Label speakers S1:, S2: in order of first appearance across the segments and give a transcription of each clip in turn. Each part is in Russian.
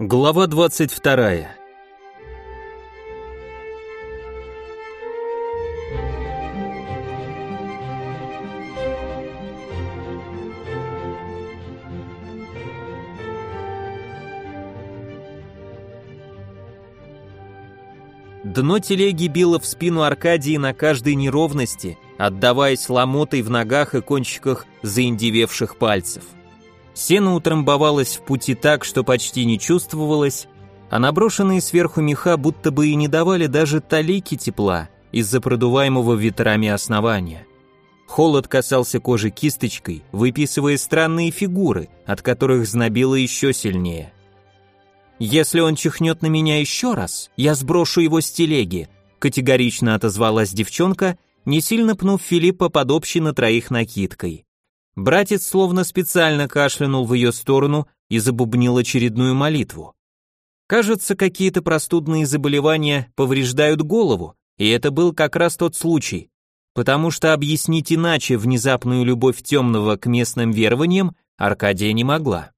S1: Глава 22. Дно телеги било в спину Аркадии на каждой неровности, отдаваясь ломотой в ногах и кончиках заиндевевших пальцев. Сено утрамбовалось в пути так, что почти не чувствовалось, а наброшенные сверху меха будто бы и не давали даже талики тепла из-за продуваемого ветрами основания. Холод касался кожи кисточкой, выписывая странные фигуры, от которых знобило еще сильнее. «Если он чихнет на меня еще раз, я сброшу его с телеги», категорично отозвалась девчонка, не сильно пнув Филиппа под общей на троих накидкой. Братец словно специально кашлянул в ее сторону и забубнил очередную молитву. Кажется, какие-то простудные заболевания повреждают голову, и это был как раз тот случай, потому что объяснить иначе внезапную любовь темного к местным верованиям Аркадия не могла.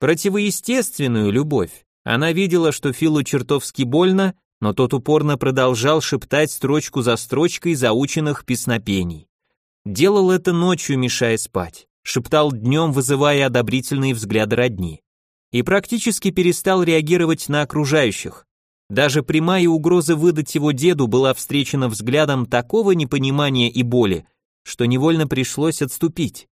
S1: Противоестественную любовь. Она видела, что Филу чертовски больно, но тот упорно продолжал шептать строчку за строчкой заученных песнопений. Делал это ночью, мешая спать, шептал днем, вызывая одобрительные взгляды родни. И практически перестал реагировать на окружающих. Даже прямая угроза выдать его деду была встречена взглядом такого непонимания и боли, что невольно пришлось отступить.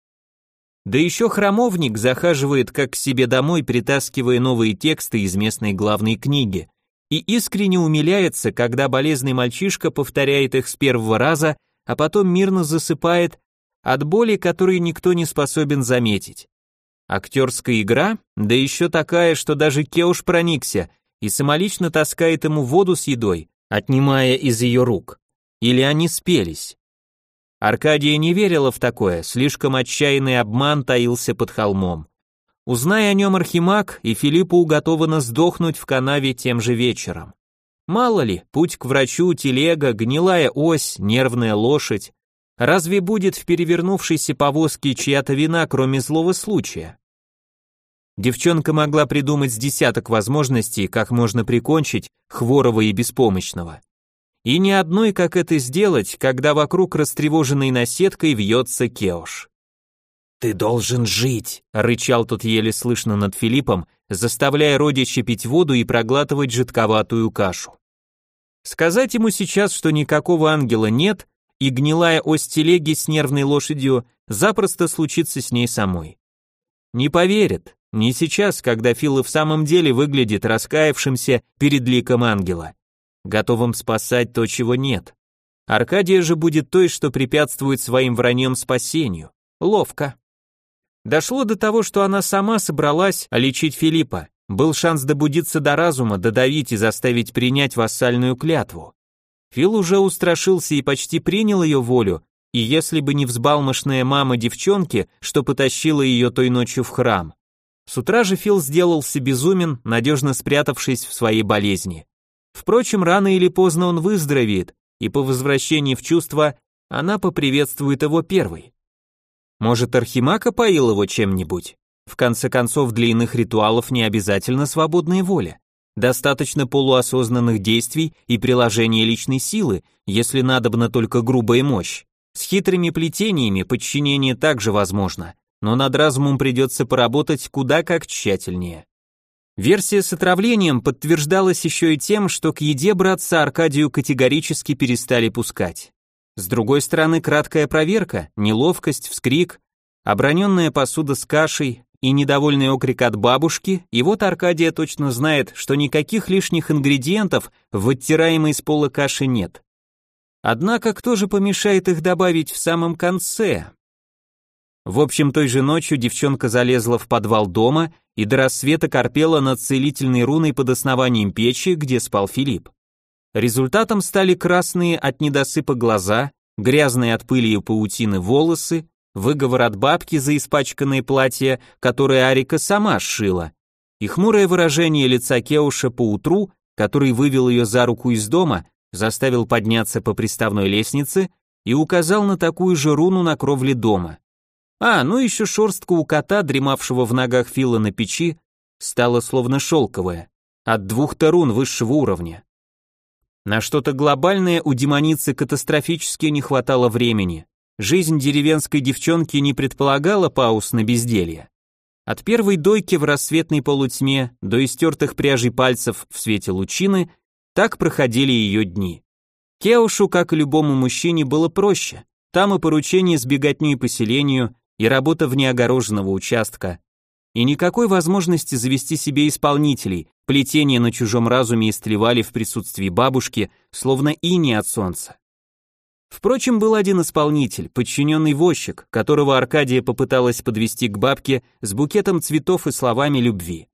S1: Да еще храмовник захаживает как к себе домой, притаскивая новые тексты из местной главной книги, и искренне умиляется, когда болезный мальчишка повторяет их с первого раза а потом мирно засыпает от боли, которую никто не способен заметить. Актерская игра, да еще такая, что даже Кеуш проникся и самолично таскает ему воду с едой, отнимая из ее рук. Или они спелись. Аркадия не верила в такое, слишком отчаянный обман таился под холмом. Узнай о нем Архимаг, и Филиппу уготовано сдохнуть в канаве тем же вечером. Мало ли, путь к врачу, телега, гнилая ось, нервная лошадь. Разве будет в перевернувшейся повозке чья-то вина, кроме злого случая? Девчонка могла придумать с десяток возможностей, как можно прикончить хворого и беспомощного. И ни одной, как это сделать, когда вокруг растревоженной наседкой вьется Кеош. «Ты должен жить!» — рычал тот еле слышно над Филиппом, заставляя родича пить воду и проглатывать жидковатую кашу. Сказать ему сейчас, что никакого ангела нет, и гнилая ось телеги с нервной лошадью запросто случится с ней самой. Не поверят, не сейчас, когда Фил в самом деле выглядит раскаявшимся перед ликом ангела, готовым спасать то, чего нет. Аркадия же будет той, что препятствует своим враньем спасению. Ловко. Дошло до того, что она сама собралась лечить Филиппа. Был шанс добудиться до разума, додавить и заставить принять вассальную клятву. Фил уже устрашился и почти принял ее волю, и если бы не взбалмошная мама девчонки, что потащила ее той ночью в храм. С утра же Фил сделался безумен, надежно спрятавшись в своей болезни. Впрочем, рано или поздно он выздоровеет, и по возвращении в чувство она поприветствует его первой. Может, Архимака поил его чем-нибудь? В конце концов, для иных ритуалов не обязательно свободная воля. Достаточно полуосознанных действий и приложения личной силы, если надобна только грубая мощь. С хитрыми плетениями подчинение также возможно, но над разумом придется поработать куда как тщательнее. Версия с отравлением подтверждалась еще и тем, что к еде братца Аркадию категорически перестали пускать. С другой стороны, краткая проверка, неловкость, вскрик, оброненная посуда с кашей и недовольный окрик от бабушки, и вот Аркадия точно знает, что никаких лишних ингредиентов в оттираемой с пола каши нет. Однако кто же помешает их добавить в самом конце? В общем, той же ночью девчонка залезла в подвал дома и до рассвета корпела над целительной руной под основанием печи, где спал Филипп. Результатом стали красные от недосыпа глаза, грязные от пыли и паутины волосы, выговор от бабки за испачканное платье, которое Арика сама сшила, и хмурое выражение лица Кеуша по утру, который вывел ее за руку из дома, заставил подняться по приставной лестнице и указал на такую же руну на кровле дома. А, ну еще шорстка у кота, дремавшего в ногах Фила на печи, стала словно шелковая, от двух тарун высшего уровня. На что-то глобальное у демоницы катастрофически не хватало времени. Жизнь деревенской девчонки не предполагала пауз на безделье. От первой дойки в рассветной полутьме до истертых пряжей пальцев в свете лучины так проходили ее дни. Кеушу, как и любому мужчине, было проще. Там и поручение с беготней по и работа вне огороженного участка, и никакой возможности завести себе исполнителей, плетения на чужом разуме истлевали в присутствии бабушки, словно ини от солнца. Впрочем, был один исполнитель, подчиненный возчик, которого Аркадия попыталась подвести к бабке с букетом цветов и словами любви.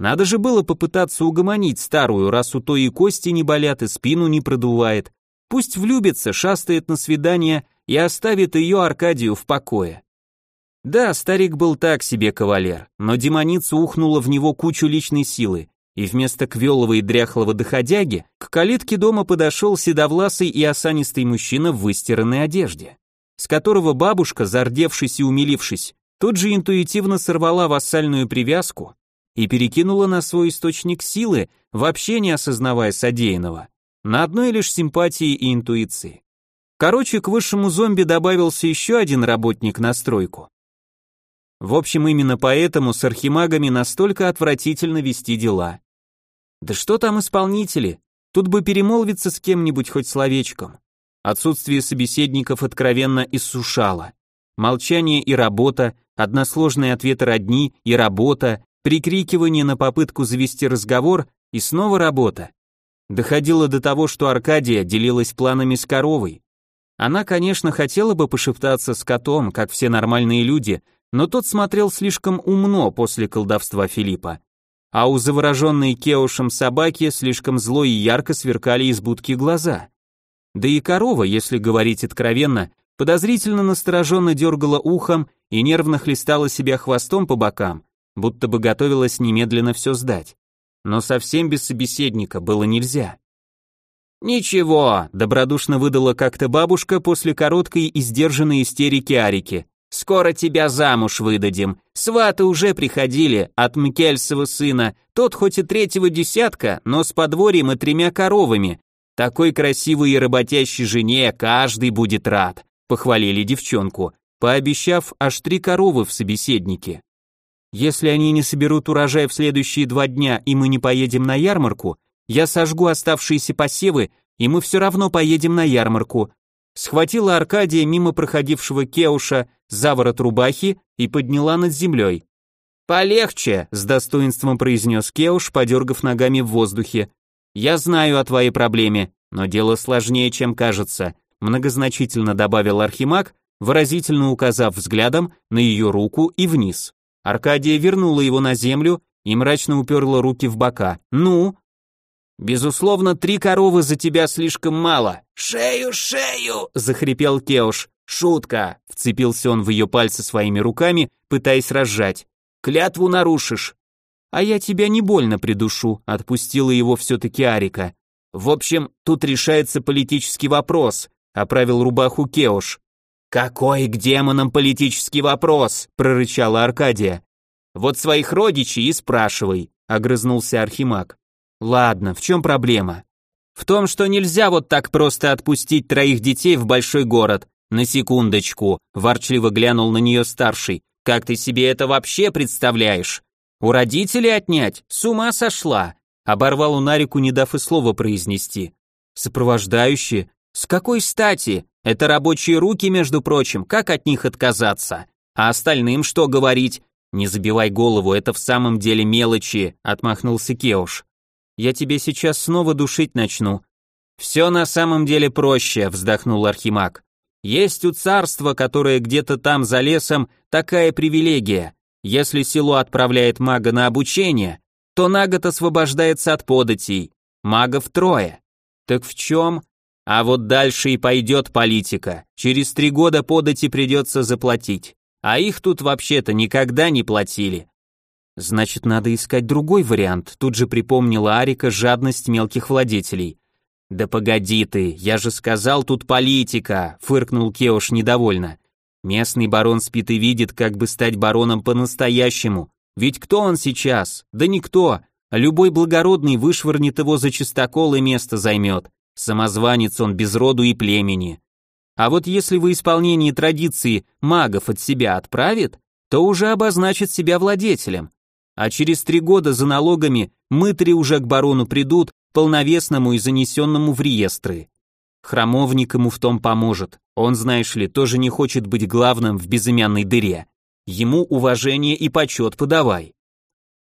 S1: Надо же было попытаться угомонить старую, раз у той и кости не болят, и спину не продувает. Пусть влюбится, шастает на свидание и оставит ее Аркадию в покое. Да, старик был так себе кавалер, но демоница ухнула в него кучу личной силы, и вместо квелого и дряхлого доходяги к калитке дома подошел седовласый и осанистый мужчина в выстиранной одежде, с которого бабушка, зардевшись и умилившись, тут же интуитивно сорвала вассальную привязку и перекинула на свой источник силы, вообще не осознавая содеянного, на одной лишь симпатии и интуиции. Короче, к высшему зомби добавился еще один работник на стройку, в общем, именно поэтому с архимагами настолько отвратительно вести дела. Да что там исполнители? Тут бы перемолвиться с кем-нибудь хоть словечком. Отсутствие собеседников откровенно иссушало. Молчание и работа, односложные ответы родни и работа, прикрикивание на попытку завести разговор и снова работа. Доходило до того, что Аркадия делилась планами с коровой. Она, конечно, хотела бы пошептаться с котом, как все нормальные люди, но тот смотрел слишком умно после колдовства Филиппа. А у завороженной Кеушем собаки слишком зло и ярко сверкали из будки глаза. Да и корова, если говорить откровенно, подозрительно настороженно дергала ухом и нервно хлестала себя хвостом по бокам, будто бы готовилась немедленно все сдать. Но совсем без собеседника было нельзя. «Ничего», — добродушно выдала как-то бабушка после короткой и сдержанной истерики Арики. Скоро тебя замуж выдадим. Сваты уже приходили от Мкельсова сына. Тот хоть и третьего десятка, но с подворьем и тремя коровами. Такой красивой и работящей жене каждый будет рад. Похвалили девчонку, пообещав аж три коровы в собеседнике. Если они не соберут урожай в следующие два дня и мы не поедем на ярмарку, я сожгу оставшиеся посевы, и мы все равно поедем на ярмарку, схватила Аркадия мимо проходившего Кеуша за ворот рубахи и подняла над землей. «Полегче», — с достоинством произнес Кеуш, подергав ногами в воздухе. «Я знаю о твоей проблеме, но дело сложнее, чем кажется», многозначительно добавил Архимаг, выразительно указав взглядом на ее руку и вниз. Аркадия вернула его на землю и мрачно уперла руки в бока. «Ну, Безусловно, три коровы за тебя слишком мало. Шею, шею, захрипел Кеуш. Шутка, вцепился он в ее пальцы своими руками, пытаясь разжать. Клятву нарушишь. А я тебя не больно придушу, отпустила его все-таки Арика. В общем, тут решается политический вопрос, оправил рубаху Кеуш. Какой к демонам политический вопрос, прорычала Аркадия. Вот своих родичей и спрашивай, огрызнулся Архимаг. Ладно, в чем проблема? В том, что нельзя вот так просто отпустить троих детей в большой город. На секундочку, ворчливо глянул на нее старший. Как ты себе это вообще представляешь? У родителей отнять? С ума сошла. Оборвал у Нарику, не дав и слова произнести. Сопровождающие? С какой стати? Это рабочие руки, между прочим, как от них отказаться? А остальным что говорить? Не забивай голову, это в самом деле мелочи, отмахнулся Кеуш я тебе сейчас снова душить начну». «Все на самом деле проще», — вздохнул Архимаг. «Есть у царства, которое где-то там за лесом, такая привилегия. Если село отправляет мага на обучение, то на год освобождается от податей. Магов трое. Так в чем? А вот дальше и пойдет политика. Через три года подати придется заплатить. А их тут вообще-то никогда не платили. Значит, надо искать другой вариант, тут же припомнила Арика жадность мелких владетелей. Да погоди ты, я же сказал, тут политика, фыркнул Кеош недовольно. Местный барон спит и видит, как бы стать бароном по-настоящему. Ведь кто он сейчас? Да никто. Любой благородный вышвырнет его за чистокол и место займет. Самозванец он без роду и племени. А вот если в исполнении традиции магов от себя отправит, то уже обозначит себя владетелем. А через три года за налогами мытари уже к барону придут, полновесному и занесенному в реестры. Храмовник ему в том поможет. Он, знаешь ли, тоже не хочет быть главным в безымянной дыре. Ему уважение и почет подавай.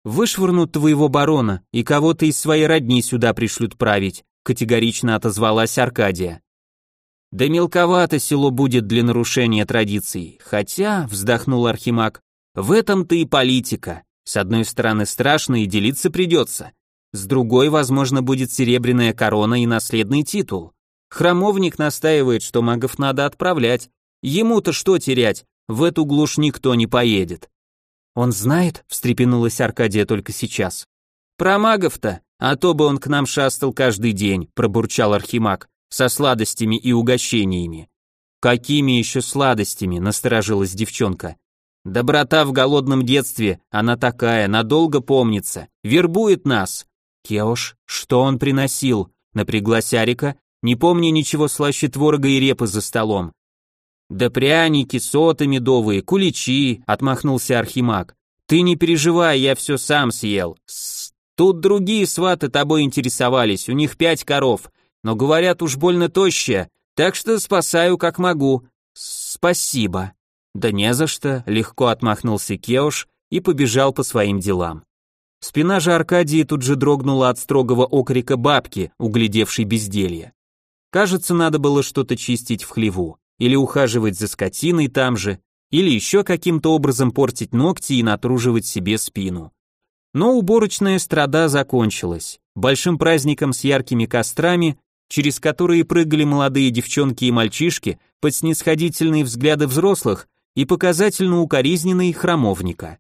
S1: Вышвырнут твоего барона, и кого-то из своей родни сюда пришлют править, категорично отозвалась Аркадия. Да мелковато село будет для нарушения традиций, хотя, вздохнул Архимаг, в этом-то и политика. С одной стороны страшно и делиться придется, с другой, возможно, будет серебряная корона и наследный титул. Храмовник настаивает, что магов надо отправлять. Ему-то что терять? В эту глушь никто не поедет. Он знает, встрепенулась Аркадия только сейчас. Про магов-то, а то бы он к нам шастал каждый день, пробурчал Архимаг, со сладостями и угощениями. Какими еще сладостями, насторожилась девчонка. Доброта в голодном детстве, она такая, надолго помнится, вербует нас. Кеош, что он приносил? Напряглась Арика, не помня ничего слаще творога и репы за столом. Да пряники, соты медовые, куличи, отмахнулся Архимаг. Ты не переживай, я все сам съел. С Тут другие сваты тобой интересовались, у них пять коров, но говорят уж больно тощая, так что спасаю как могу. Спасибо. Да не за что, легко отмахнулся Кеош и побежал по своим делам. Спина же Аркадии тут же дрогнула от строгого окрика бабки, углядевшей безделье. Кажется, надо было что-то чистить в хлеву, или ухаживать за скотиной там же, или еще каким-то образом портить ногти и натруживать себе спину. Но уборочная страда закончилась. Большим праздником с яркими кострами, через которые прыгали молодые девчонки и мальчишки под снисходительные взгляды взрослых и показательно укоризненные храмовника.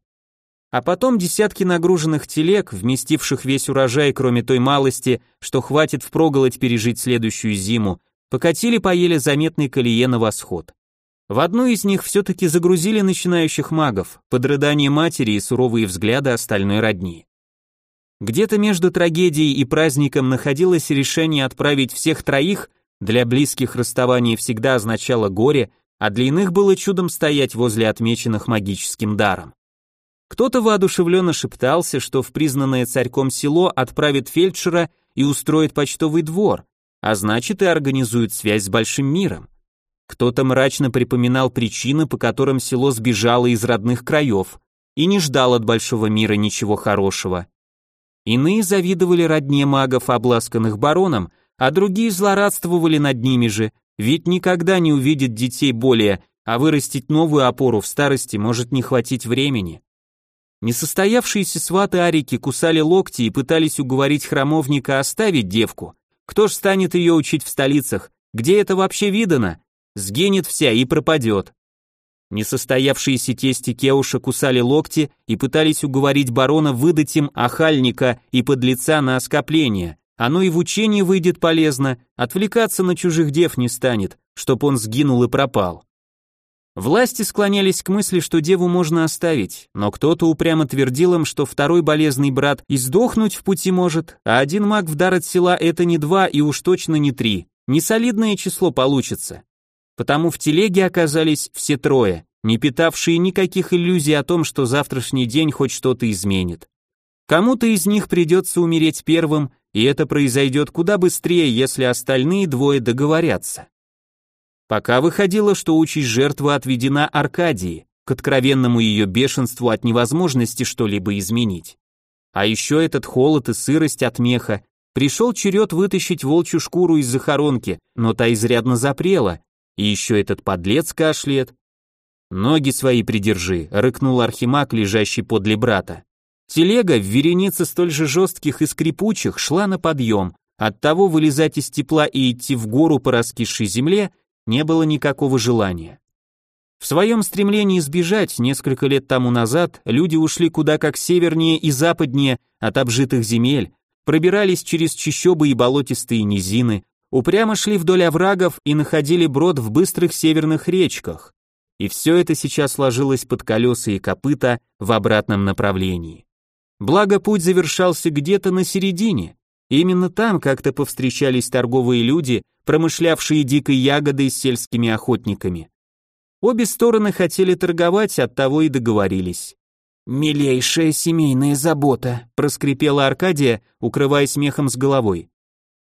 S1: А потом десятки нагруженных телег, вместивших весь урожай, кроме той малости, что хватит впроголодь пережить следующую зиму, покатили по еле заметной колее на восход. В одну из них все-таки загрузили начинающих магов, под рыдание матери и суровые взгляды остальной родни. Где-то между трагедией и праздником находилось решение отправить всех троих, для близких расставание всегда означало горе, а для иных было чудом стоять возле отмеченных магическим даром. Кто-то воодушевленно шептался, что в признанное царьком село отправит фельдшера и устроит почтовый двор, а значит и организует связь с большим миром. Кто-то мрачно припоминал причины, по которым село сбежало из родных краев и не ждал от большого мира ничего хорошего. Иные завидовали родне магов, обласканных бароном, а другие злорадствовали над ними же, ведь никогда не увидят детей более, а вырастить новую опору в старости может не хватить времени. Несостоявшиеся сваты Арики кусали локти и пытались уговорить храмовника оставить девку. Кто ж станет ее учить в столицах? Где это вообще видано? Сгинет вся и пропадет. Несостоявшиеся тести Кеуша кусали локти и пытались уговорить барона выдать им охальника и подлеца на оскопление. Оно и в учении выйдет полезно, отвлекаться на чужих дев не станет, чтоб он сгинул и пропал. Власти склонялись к мысли, что деву можно оставить, но кто-то упрямо твердил им, что второй болезный брат и сдохнуть в пути может, а один маг в дар от села это не два и уж точно не три, несолидное число получится. Потому в телеге оказались все трое, не питавшие никаких иллюзий о том, что завтрашний день хоть что-то изменит. Кому-то из них придется умереть первым, и это произойдет куда быстрее, если остальные двое договорятся. Пока выходило, что участь жертвы отведена Аркадии, к откровенному ее бешенству от невозможности что-либо изменить. А еще этот холод и сырость от меха. Пришел черед вытащить волчью шкуру из захоронки, но та изрядно запрела, и еще этот подлец кашляет. «Ноги свои придержи», — рыкнул архимаг, лежащий подле брата. Телега в веренице столь же жестких и скрипучих шла на подъем, оттого вылезать из тепла и идти в гору по раскисшей земле не было никакого желания. В своем стремлении избежать несколько лет тому назад люди ушли куда как севернее и западнее от обжитых земель, пробирались через чащобы и болотистые низины, упрямо шли вдоль оврагов и находили брод в быстрых северных речках. и все это сейчас ложилось под колеса и копыта в обратном направлении. Благо путь завершался где-то на середине. Именно там как-то повстречались торговые люди, промышлявшие дикой ягодой с сельскими охотниками. Обе стороны хотели торговать, оттого и договорились. «Милейшая семейная забота», — проскрипела Аркадия, укрывая смехом с головой.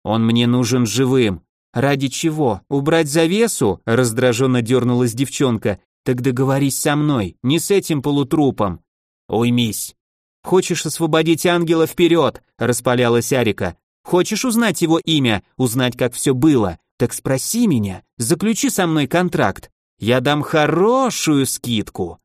S1: «Он мне нужен живым». «Ради чего? Убрать завесу?» — раздраженно дернулась девчонка. «Так договорись со мной, не с этим полутрупом». «Уймись». «Хочешь освободить ангела вперед?» — распалялась Арика. «Хочешь узнать его имя, узнать, как все было? Так спроси меня, заключи со мной контракт. Я дам хорошую скидку».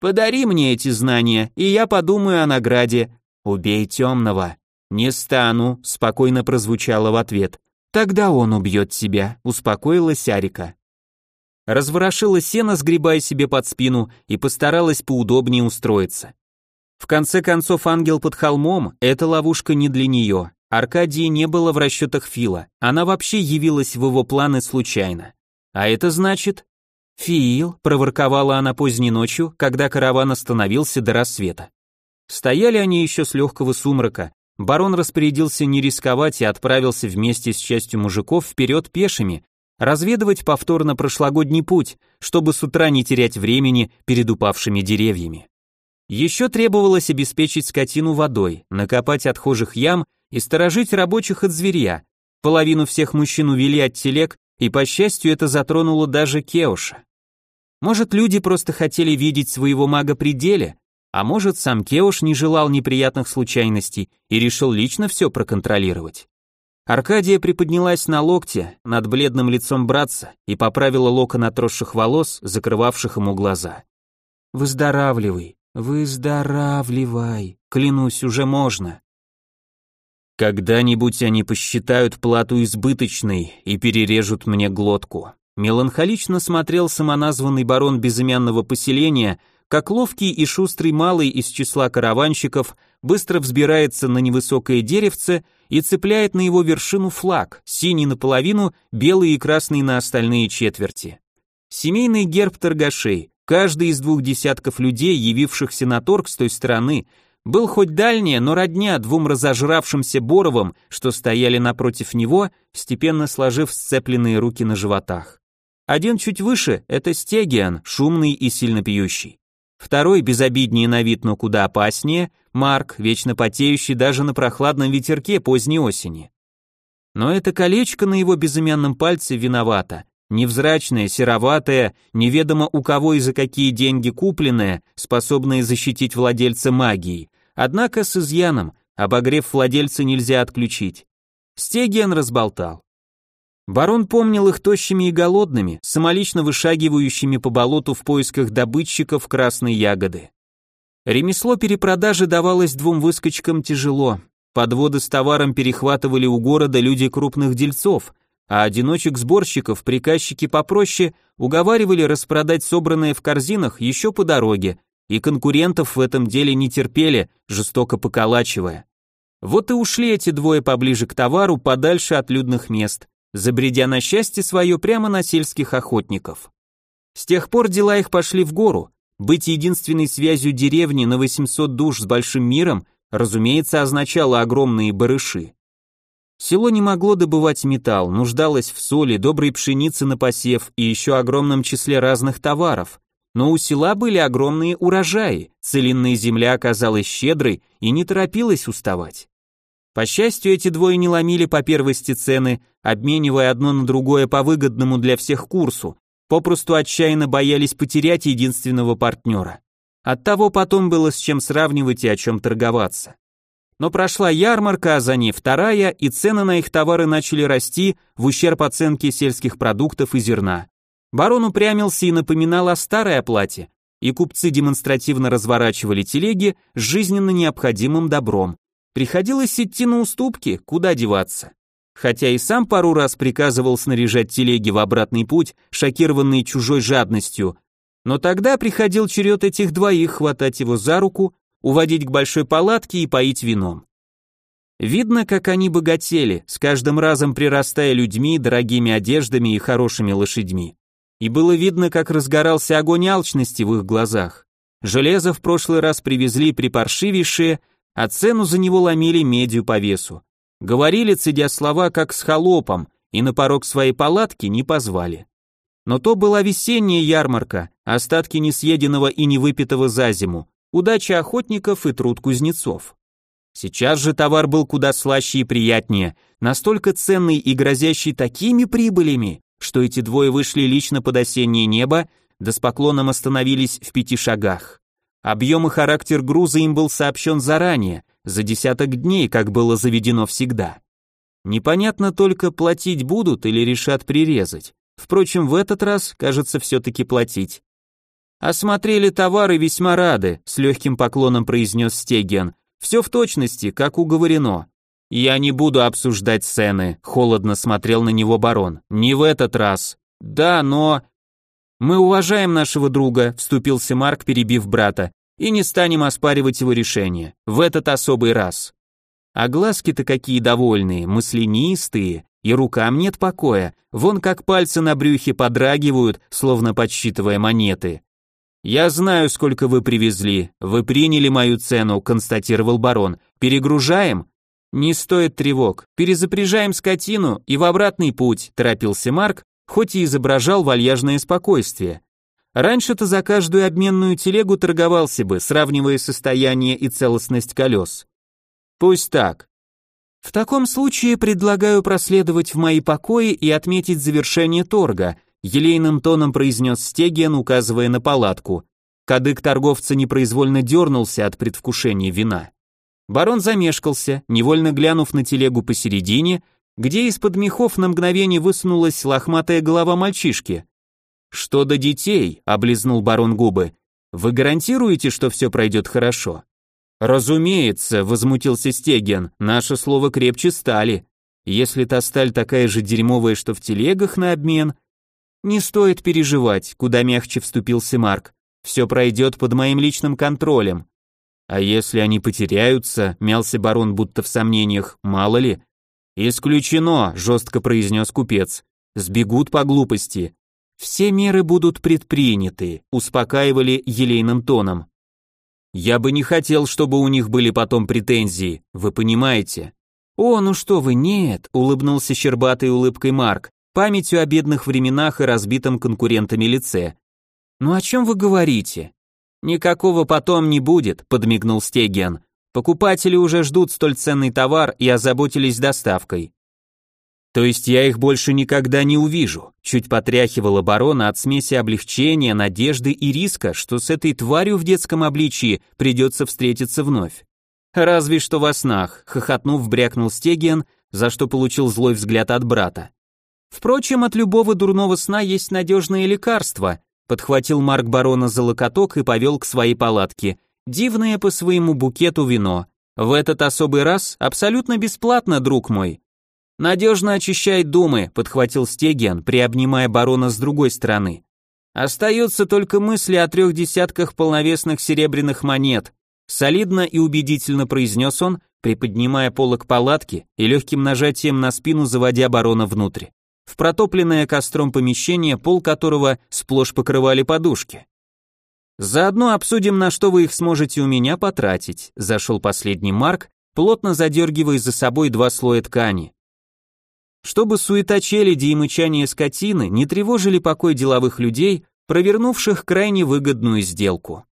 S1: Подари мне эти знания, и я подумаю о награде. Убей темного. Не стану, спокойно прозвучало в ответ. Тогда он убьет тебя, успокоилась Арика. Разворошила сено, сгребая себе под спину, и постаралась поудобнее устроиться. В конце концов, ангел под холмом — это ловушка не для нее. Аркадии не было в расчетах Фила, она вообще явилась в его планы случайно. А это значит, «Фиил», — проворковала она поздней ночью, когда караван остановился до рассвета. Стояли они еще с легкого сумрака. Барон распорядился не рисковать и отправился вместе с частью мужиков вперед пешими, разведывать повторно прошлогодний путь, чтобы с утра не терять времени перед упавшими деревьями. Еще требовалось обеспечить скотину водой, накопать отхожих ям и сторожить рабочих от зверя. Половину всех мужчин увели от телег, и, по счастью, это затронуло даже Кеуша. Может, люди просто хотели видеть своего мага при деле, а может, сам Кеуш не желал неприятных случайностей и решил лично все проконтролировать. Аркадия приподнялась на локте над бледным лицом братца и поправила локон отросших волос, закрывавших ему глаза. «Выздоравливай, выздоравливай, клянусь, уже можно». Когда-нибудь они посчитают плату избыточной и перережут мне глотку. Меланхолично смотрел самоназванный барон безымянного поселения, как ловкий и шустрый малый из числа караванщиков быстро взбирается на невысокое деревце и цепляет на его вершину флаг, синий наполовину, белый и красный на остальные четверти. Семейный герб торгашей, каждый из двух десятков людей, явившихся на торг с той стороны, был хоть дальнее, но родня двум разожравшимся Боровым, что стояли напротив него, степенно сложив сцепленные руки на животах. Один чуть выше – это стегиан, шумный и сильно пьющий. Второй, безобиднее на вид, но куда опаснее – Марк, вечно потеющий даже на прохладном ветерке поздней осени. Но это колечко на его безымянном пальце виновато. Невзрачное, сероватое, неведомо у кого и за какие деньги купленное, способное защитить владельца магией. Однако с изъяном, обогрев владельца нельзя отключить. Стегиан разболтал. Барон помнил их тощими и голодными, самолично вышагивающими по болоту в поисках добытчиков красной ягоды. Ремесло перепродажи давалось двум выскочкам тяжело. Подводы с товаром перехватывали у города люди крупных дельцов, а одиночек-сборщиков приказчики попроще уговаривали распродать собранное в корзинах еще по дороге, и конкурентов в этом деле не терпели, жестоко поколачивая. Вот и ушли эти двое поближе к товару, подальше от людных мест забредя на счастье свое прямо на сельских охотников. С тех пор дела их пошли в гору. Быть единственной связью деревни на 800 душ с большим миром, разумеется, означало огромные барыши. Село не могло добывать металл, нуждалось в соли, доброй пшенице на посев и еще огромном числе разных товаров. Но у села были огромные урожаи, целинная земля оказалась щедрой и не торопилась уставать. По счастью, эти двое не ломили по первости цены, обменивая одно на другое по выгодному для всех курсу, попросту отчаянно боялись потерять единственного партнера. Оттого потом было с чем сравнивать и о чем торговаться. Но прошла ярмарка, а за ней вторая, и цены на их товары начали расти в ущерб оценке сельских продуктов и зерна. Барон упрямился и напоминал о старой оплате, и купцы демонстративно разворачивали телеги с жизненно необходимым добром, Приходилось идти на уступки, куда деваться. Хотя и сам пару раз приказывал снаряжать телеги в обратный путь, шокированный чужой жадностью, но тогда приходил черед этих двоих хватать его за руку, уводить к большой палатке и поить вином. Видно, как они богатели, с каждым разом прирастая людьми, дорогими одеждами и хорошими лошадьми. и было видно, как разгорался огонь алчности в их глазах. Железо в прошлый раз привезли припаршивейшее, а цену за него ломили медью по весу. Говорили, цедя слова, как с холопом, и на порог своей палатки не позвали. Но то была весенняя ярмарка, остатки несъеденного и невыпитого за зиму, удача охотников и труд кузнецов. Сейчас же товар был куда слаще и приятнее, настолько ценный и грозящий такими прибылями, что эти двое вышли лично под осеннее небо, да с поклоном остановились в пяти шагах. Объем и характер груза им был сообщен заранее, за десяток дней, как было заведено всегда. Непонятно только, платить будут или решат прирезать. Впрочем, в этот раз, кажется, все-таки платить. «Осмотрели товары весьма рады», — с легким поклоном произнес Стеген. «Все в точности, как уговорено. «Я не буду обсуждать сцены», — холодно смотрел на него барон. «Не в этот раз». «Да, но...» «Мы уважаем нашего друга», — вступился Марк, перебив брата, «и не станем оспаривать его решение. В этот особый раз». А глазки-то какие довольные, мысленистые, и рукам нет покоя, вон как пальцы на брюхе подрагивают, словно подсчитывая монеты. «Я знаю, сколько вы привезли. Вы приняли мою цену», — констатировал барон. «Перегружаем?» «Не стоит тревог. Перезапряжаем скотину и в обратный путь», – торопился Марк, хоть и изображал вальяжное спокойствие. Раньше-то за каждую обменную телегу торговался бы, сравнивая состояние и целостность колес. Пусть так. В таком случае предлагаю проследовать в мои покои и отметить завершение торга, елейным тоном произнес Стеген, указывая на палатку. Кадык торговца непроизвольно дернулся от предвкушения вина. Барон замешкался, невольно глянув на телегу посередине, где из-под мехов на мгновение высунулась лохматая голова мальчишки. «Что до детей?» — облизнул барон губы. «Вы гарантируете, что все пройдет хорошо?» «Разумеется», — возмутился Стеген, — «наше слово крепче стали. Если та сталь такая же дерьмовая, что в телегах на обмен...» «Не стоит переживать», — куда мягче вступился Марк. «Все пройдет под моим личным контролем. А если они потеряются, мялся барон будто в сомнениях, мало ли. Исключено, жестко произнес купец. Сбегут по глупости. Все меры будут предприняты, успокаивали елейным тоном. Я бы не хотел, чтобы у них были потом претензии, вы понимаете. О, ну что вы, нет, улыбнулся щербатой улыбкой Марк, памятью о бедных временах и разбитом конкурентами лице. Ну о чем вы говорите? Никакого потом не будет, подмигнул Стеген. Покупатели уже ждут столь ценный товар и озаботились доставкой. То есть я их больше никогда не увижу. Чуть потряхивала барона от смеси облегчения, надежды и риска, что с этой тварью в детском обличии придется встретиться вновь. Разве что во снах, хохотнув, брякнул Стеген, за что получил злой взгляд от брата. Впрочем, от любого дурного сна есть надежное лекарство, подхватил Марк барона за локоток и повел к своей палатке. Дивное по своему букету вино. В этот особый раз абсолютно бесплатно, друг мой. Надежно очищает думы, подхватил Стеген, приобнимая барона с другой стороны. Остаются только мысли о трех десятках полновесных серебряных монет. Солидно и убедительно произнес он, приподнимая полок палатки и легким нажатием на спину заводя барона внутрь в протопленное костром помещение, пол которого сплошь покрывали подушки. Заодно обсудим, на что вы их сможете у меня потратить, зашел последний Марк, плотно задергивая за собой два слоя ткани. Чтобы суета челяди и мычание скотины не тревожили покой деловых людей, провернувших крайне выгодную сделку.